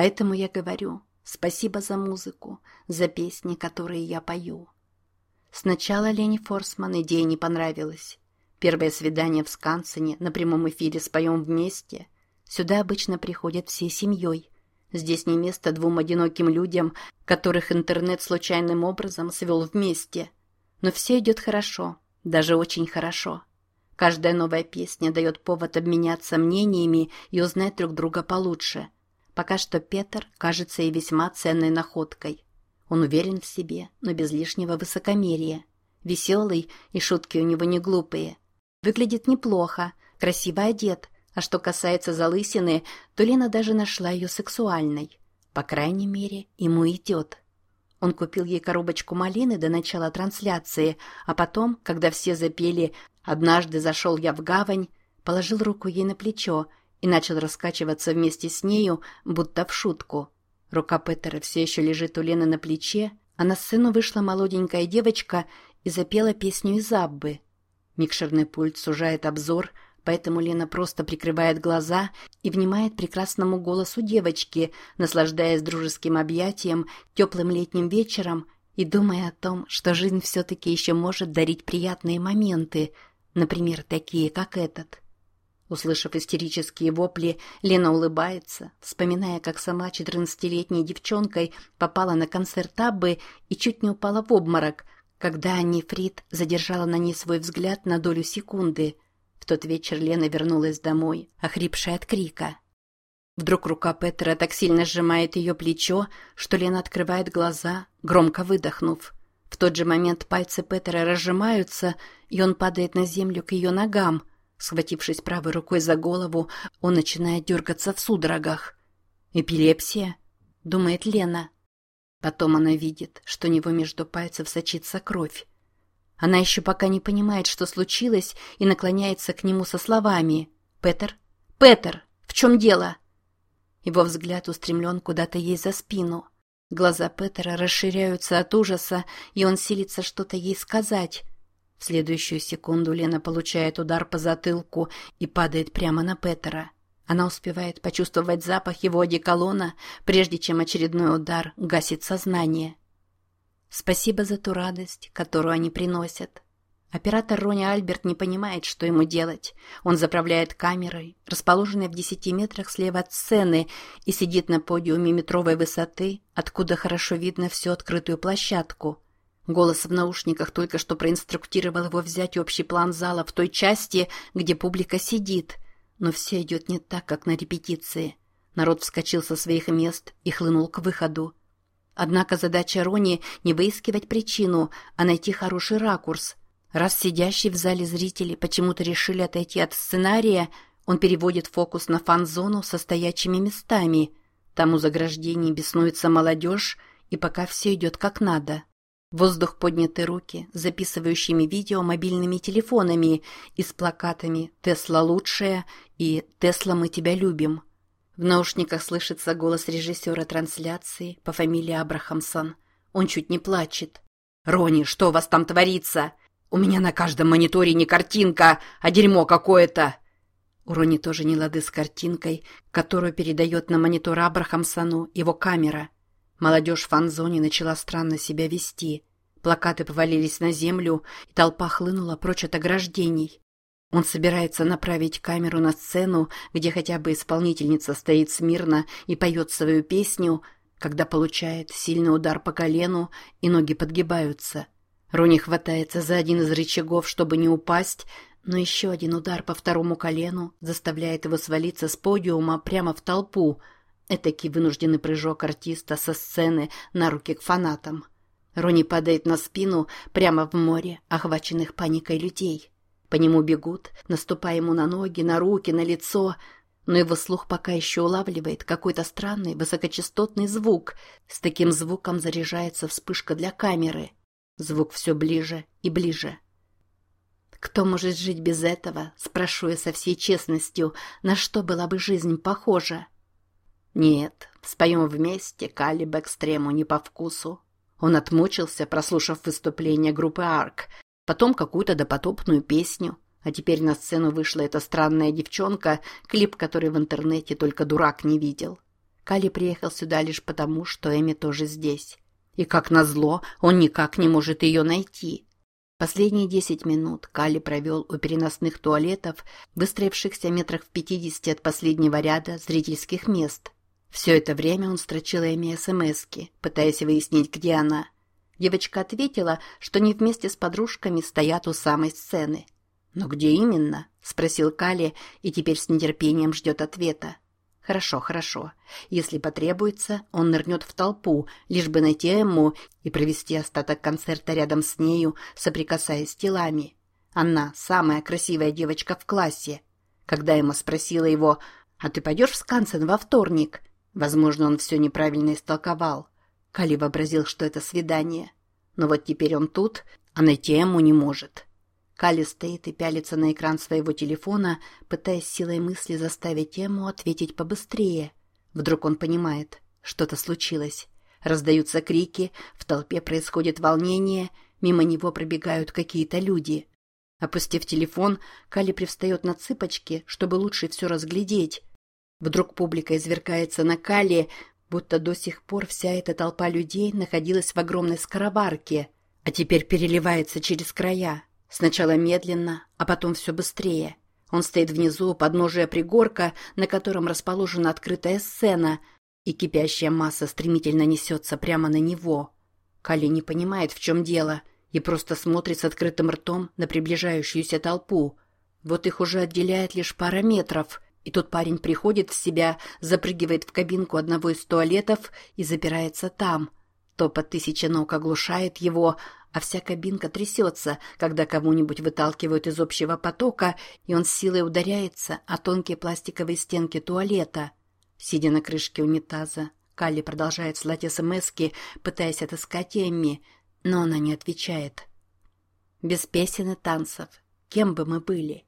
Поэтому я говорю спасибо за музыку, за песни, которые я пою. Сначала Лене Форсман идея не понравилась. Первое свидание в Скансене на прямом эфире «Споем вместе». Сюда обычно приходят всей семьей. Здесь не место двум одиноким людям, которых интернет случайным образом свел вместе. Но все идет хорошо, даже очень хорошо. Каждая новая песня дает повод обменяться мнениями и узнать друг друга получше. Пока что Петр кажется и весьма ценной находкой. Он уверен в себе, но без лишнего высокомерия. Веселый, и шутки у него не глупые. Выглядит неплохо, красиво одет, а что касается залысины, то Лена даже нашла ее сексуальной. По крайней мере, ему идет. Он купил ей коробочку малины до начала трансляции, а потом, когда все запели «Однажды зашел я в гавань», положил руку ей на плечо и начал раскачиваться вместе с нею, будто в шутку. Рука Петера все еще лежит у Лены на плече, а на сцену вышла молоденькая девочка и запела песню из Аббы. Микшерный пульт сужает обзор, поэтому Лена просто прикрывает глаза и внимает прекрасному голосу девочки, наслаждаясь дружеским объятием, теплым летним вечером и думая о том, что жизнь все-таки еще может дарить приятные моменты, например, такие, как этот. Услышав истерические вопли, Лена улыбается, вспоминая, как сама четырнадцатилетней девчонкой попала на концерт Аббы и чуть не упала в обморок, когда Анни Фрид задержала на ней свой взгляд на долю секунды. В тот вечер Лена вернулась домой, охрипшая от крика. Вдруг рука Петера так сильно сжимает ее плечо, что Лена открывает глаза, громко выдохнув. В тот же момент пальцы Петера разжимаются, и он падает на землю к ее ногам – Схватившись правой рукой за голову, он начинает дергаться в судорогах. «Эпилепсия?» — думает Лена. Потом она видит, что у него между пальцев сочится кровь. Она еще пока не понимает, что случилось, и наклоняется к нему со словами «Петер? Петер! В чем дело?» Его взгляд устремлен куда-то ей за спину. Глаза Петера расширяются от ужаса, и он силится что-то ей сказать, в следующую секунду Лена получает удар по затылку и падает прямо на Петера. Она успевает почувствовать запах его одеколона, прежде чем очередной удар гасит сознание. Спасибо за ту радость, которую они приносят. Оператор Рони Альберт не понимает, что ему делать. Он заправляет камерой, расположенной в десяти метрах слева от сцены, и сидит на подиуме метровой высоты, откуда хорошо видно всю открытую площадку – Голос в наушниках только что проинструктировал его взять общий план зала в той части, где публика сидит. Но все идет не так, как на репетиции. Народ вскочил со своих мест и хлынул к выходу. Однако задача Рони не выискивать причину, а найти хороший ракурс. Раз сидящие в зале зрители почему-то решили отойти от сценария, он переводит фокус на фан-зону со стоячими местами. Там у заграждений беснуется молодежь, и пока все идет как надо. Воздух подняты руки, записывающими видео мобильными телефонами и с плакатами «Тесла лучшая» и «Тесла мы тебя любим». В наушниках слышится голос режиссера трансляции по фамилии Абрахамсон. Он чуть не плачет. «Рони, что у вас там творится? У меня на каждом мониторе не картинка, а дерьмо какое-то!» У Рони тоже не лады с картинкой, которую передает на монитор Абрахамсону его камера – Молодежь в фан-зоне начала странно себя вести. Плакаты повалились на землю, и толпа хлынула прочь от ограждений. Он собирается направить камеру на сцену, где хотя бы исполнительница стоит смирно и поет свою песню, когда получает сильный удар по колену, и ноги подгибаются. Рони хватается за один из рычагов, чтобы не упасть, но еще один удар по второму колену заставляет его свалиться с подиума прямо в толпу – Этакий вынужденный прыжок артиста со сцены на руки к фанатам. Рони падает на спину прямо в море, охваченных паникой людей. По нему бегут, наступая ему на ноги, на руки, на лицо, но его слух пока еще улавливает какой-то странный высокочастотный звук. С таким звуком заряжается вспышка для камеры. Звук все ближе и ближе. Кто может жить без этого, спрошу я со всей честностью, на что была бы жизнь похожа? Нет, споем вместе Калиб Экстрему не по вкусу. Он отмучился, прослушав выступление группы Арк, потом какую-то допотопную песню, а теперь на сцену вышла эта странная девчонка, клип который в интернете только дурак не видел. Кали приехал сюда лишь потому, что Эми тоже здесь. И как назло, он никак не может ее найти. Последние десять минут Кали провел у переносных туалетов, выстроившихся метрах в пятидесяти от последнего ряда зрительских мест. Все это время он строчил Эми смски, пытаясь выяснить, где она. Девочка ответила, что они вместе с подружками стоят у самой сцены. «Но где именно?» – спросил Кали и теперь с нетерпением ждет ответа. Хорошо, хорошо. Если потребуется, он нырнет в толпу, лишь бы найти Эмму и провести остаток концерта рядом с нею, соприкасаясь телами. Она самая красивая девочка в классе. Когда Эмма спросила его, «А ты пойдешь в Скансен во вторник?» Возможно, он все неправильно истолковал. Кали вообразил, что это свидание. Но вот теперь он тут, а найти Эмму не может. Калли стоит и пялится на экран своего телефона, пытаясь силой мысли заставить Эму ответить побыстрее. Вдруг он понимает, что-то случилось. Раздаются крики, в толпе происходит волнение, мимо него пробегают какие-то люди. Опустив телефон, Калли привстает на цыпочки, чтобы лучше все разглядеть. Вдруг публика извергается на Калли, будто до сих пор вся эта толпа людей находилась в огромной скоробарке, а теперь переливается через края. Сначала медленно, а потом все быстрее. Он стоит внизу, подножия пригорка, на котором расположена открытая сцена, и кипящая масса стремительно несется прямо на него. Кали не понимает, в чем дело, и просто смотрит с открытым ртом на приближающуюся толпу. Вот их уже отделяет лишь пара метров, и тут парень приходит в себя, запрыгивает в кабинку одного из туалетов и запирается там. Топот тысячи ног оглушает его, а вся кабинка трясется, когда кого-нибудь выталкивают из общего потока, и он с силой ударяется о тонкие пластиковые стенки туалета. Сидя на крышке унитаза, Калли продолжает слать смски, пытаясь отыскать Эмми, но она не отвечает. Без песен и танцев. Кем бы мы были?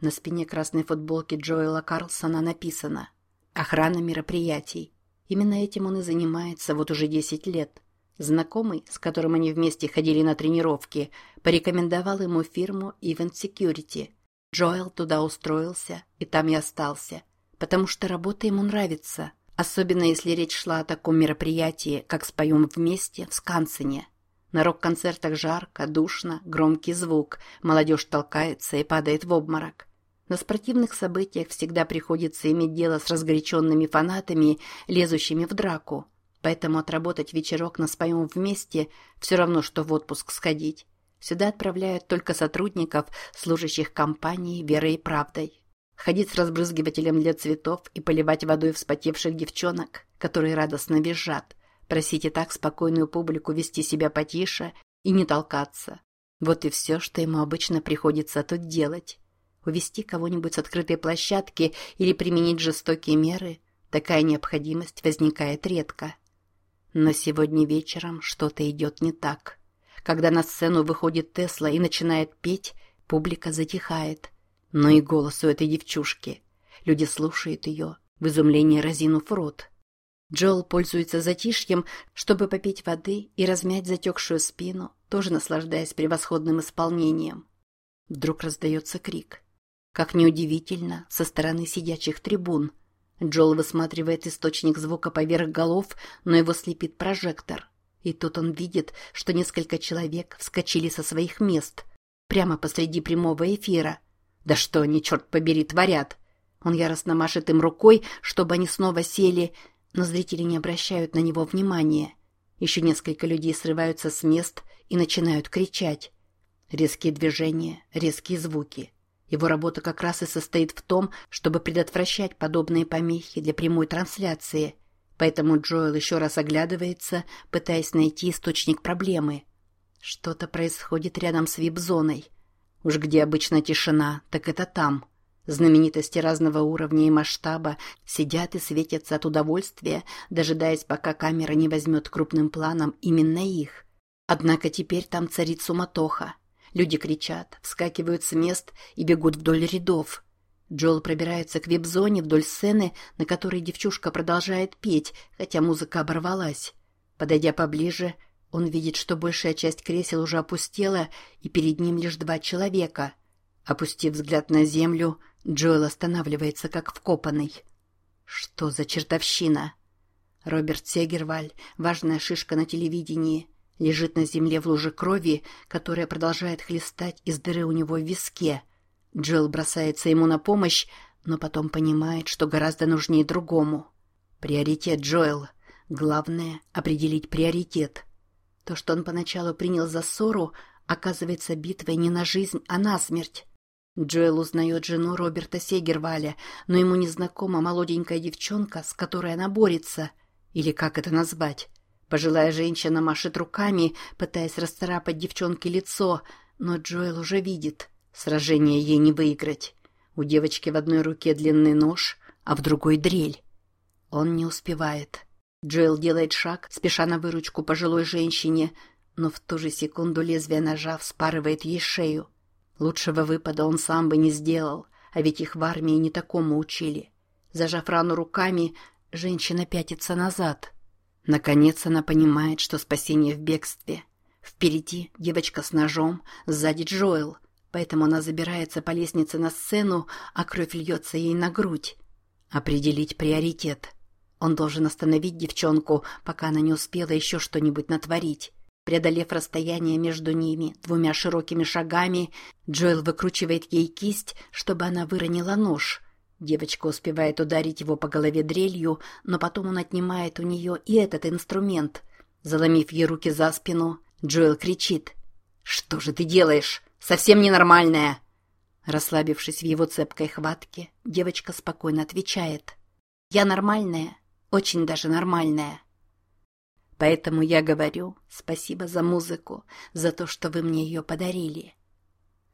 На спине красной футболки Джоэла Карлсона написано «Охрана мероприятий». Именно этим он и занимается вот уже десять лет – Знакомый, с которым они вместе ходили на тренировки, порекомендовал ему фирму Event Security. Джоэл туда устроился и там и остался, потому что работа ему нравится, особенно если речь шла о таком мероприятии, как «Споем вместе» в Скансене. На рок-концертах жарко, душно, громкий звук, молодежь толкается и падает в обморок. На спортивных событиях всегда приходится иметь дело с разгоряченными фанатами, лезущими в драку – Поэтому отработать вечерок на своем вместе все равно, что в отпуск сходить. Сюда отправляют только сотрудников, служащих компании верой и правдой. Ходить с разбрызгивателем для цветов и поливать водой вспотевших девчонок, которые радостно визжат. Просить и так спокойную публику вести себя потише и не толкаться. Вот и все, что ему обычно приходится тут делать. Увести кого-нибудь с открытой площадки или применить жестокие меры – такая необходимость возникает редко. Но сегодня вечером что-то идет не так. Когда на сцену выходит Тесла и начинает петь, публика затихает. Но и голос у этой девчушки. Люди слушают ее, в изумлении разинув рот. Джоэл пользуется затишьем, чтобы попить воды и размять затекшую спину, тоже наслаждаясь превосходным исполнением. Вдруг раздается крик. Как неудивительно, со стороны сидячих трибун – Джол высматривает источник звука поверх голов, но его слепит прожектор. И тут он видит, что несколько человек вскочили со своих мест, прямо посреди прямого эфира. Да что они, черт побери, творят? Он яростно машет им рукой, чтобы они снова сели, но зрители не обращают на него внимания. Еще несколько людей срываются с мест и начинают кричать. Резкие движения, резкие звуки. Его работа как раз и состоит в том, чтобы предотвращать подобные помехи для прямой трансляции. Поэтому Джоэл еще раз оглядывается, пытаясь найти источник проблемы. Что-то происходит рядом с вип-зоной. Уж где обычно тишина, так это там. Знаменитости разного уровня и масштаба сидят и светятся от удовольствия, дожидаясь, пока камера не возьмет крупным планом именно их. Однако теперь там царит суматоха. Люди кричат, вскакивают с мест и бегут вдоль рядов. Джоэл пробирается к вип-зоне вдоль сцены, на которой девчушка продолжает петь, хотя музыка оборвалась. Подойдя поближе, он видит, что большая часть кресел уже опустела, и перед ним лишь два человека. Опустив взгляд на землю, Джоэл останавливается как вкопанный. Что за чертовщина? Роберт Сегерваль, важная шишка на телевидении, лежит на земле в луже крови, которая продолжает хлестать из дыры у него в виске. Джилл бросается ему на помощь, но потом понимает, что гораздо нужнее другому. Приоритет Джоэл. Главное — определить приоритет. То, что он поначалу принял за ссору, оказывается битвой не на жизнь, а на смерть. Джоэл узнает жену Роберта Сегерваля, но ему незнакома молоденькая девчонка, с которой она борется. Или как это назвать? Пожилая женщина машет руками, пытаясь расцарапать девчонке лицо, но Джоэл уже видит. Сражение ей не выиграть. У девочки в одной руке длинный нож, а в другой дрель. Он не успевает. Джоэл делает шаг, спеша на выручку пожилой женщине, но в ту же секунду лезвие ножа вспарывает ей шею. Лучшего выпада он сам бы не сделал, а ведь их в армии не такому учили. Зажав рану руками, женщина пятится назад. Наконец она понимает, что спасение в бегстве. Впереди девочка с ножом, сзади Джоэл, поэтому она забирается по лестнице на сцену, а кровь льется ей на грудь. Определить приоритет. Он должен остановить девчонку, пока она не успела еще что-нибудь натворить. Преодолев расстояние между ними двумя широкими шагами, Джоэл выкручивает ей кисть, чтобы она выронила нож. Девочка успевает ударить его по голове дрелью, но потом он отнимает у нее и этот инструмент. Заломив ей руки за спину, Джоэл кричит. «Что же ты делаешь? Совсем ненормальная!» Расслабившись в его цепкой хватке, девочка спокойно отвечает. «Я нормальная, очень даже нормальная». Поэтому я говорю спасибо за музыку, за то, что вы мне ее подарили.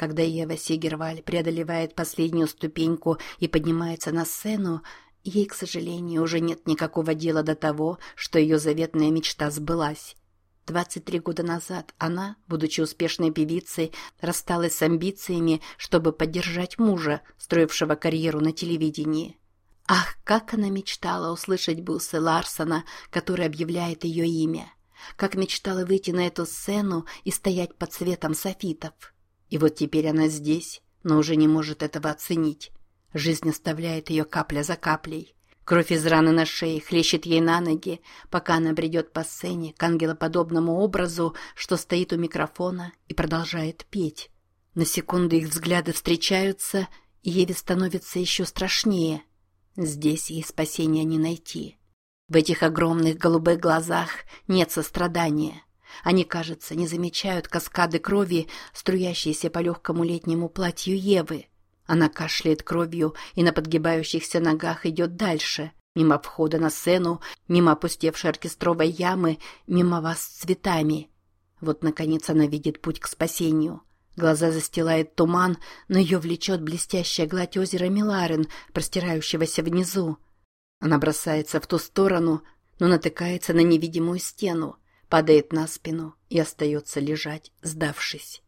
Когда Ева Сигерваль преодолевает последнюю ступеньку и поднимается на сцену, ей, к сожалению, уже нет никакого дела до того, что ее заветная мечта сбылась. 23 года назад она, будучи успешной певицей, рассталась с амбициями, чтобы поддержать мужа, строившего карьеру на телевидении. Ах, как она мечтала услышать Бусы Ларсона, который объявляет ее имя. Как мечтала выйти на эту сцену и стоять под светом софитов. И вот теперь она здесь, но уже не может этого оценить. Жизнь оставляет ее капля за каплей. Кровь из раны на шее хлещет ей на ноги, пока она бредет по сцене к ангелоподобному образу, что стоит у микрофона и продолжает петь. На секунду их взгляды встречаются, и Еве становится еще страшнее – Здесь ей спасения не найти. В этих огромных голубых глазах нет сострадания. Они, кажется, не замечают каскады крови, струящиеся по легкому летнему платью Евы. Она кашляет кровью и на подгибающихся ногах идет дальше, мимо входа на сцену, мимо опустевшей оркестровой ямы, мимо вас с цветами. Вот, наконец, она видит путь к спасению. Глаза застилает туман, но ее влечет блестящая гладь озера Миларен, простирающегося внизу. Она бросается в ту сторону, но натыкается на невидимую стену, падает на спину и остается лежать, сдавшись.